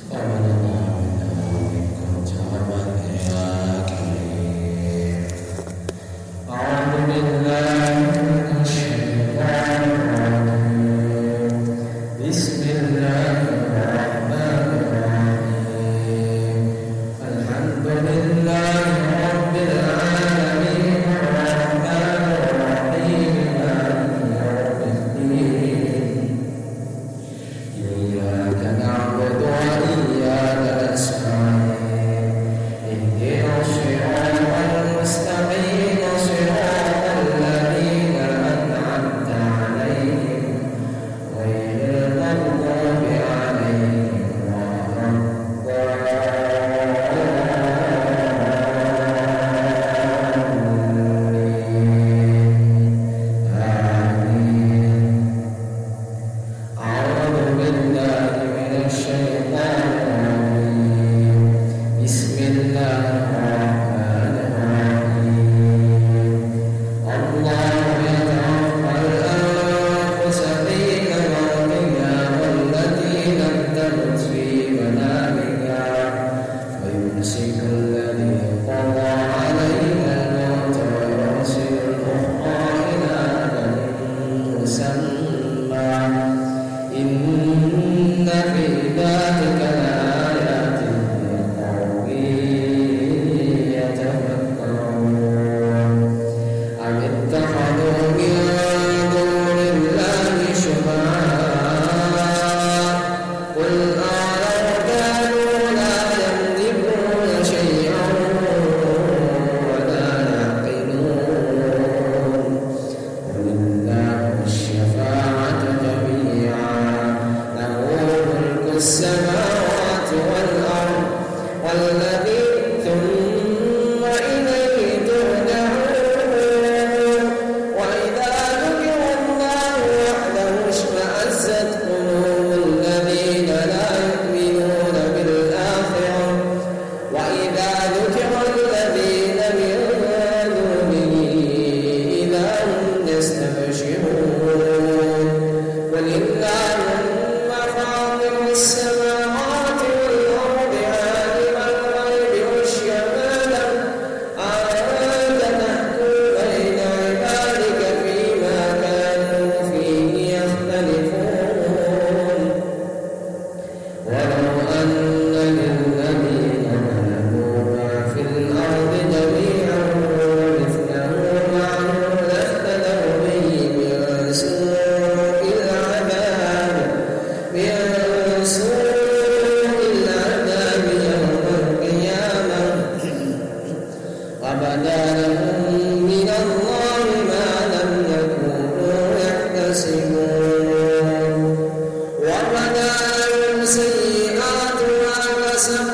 Amen. Does not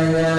Amen.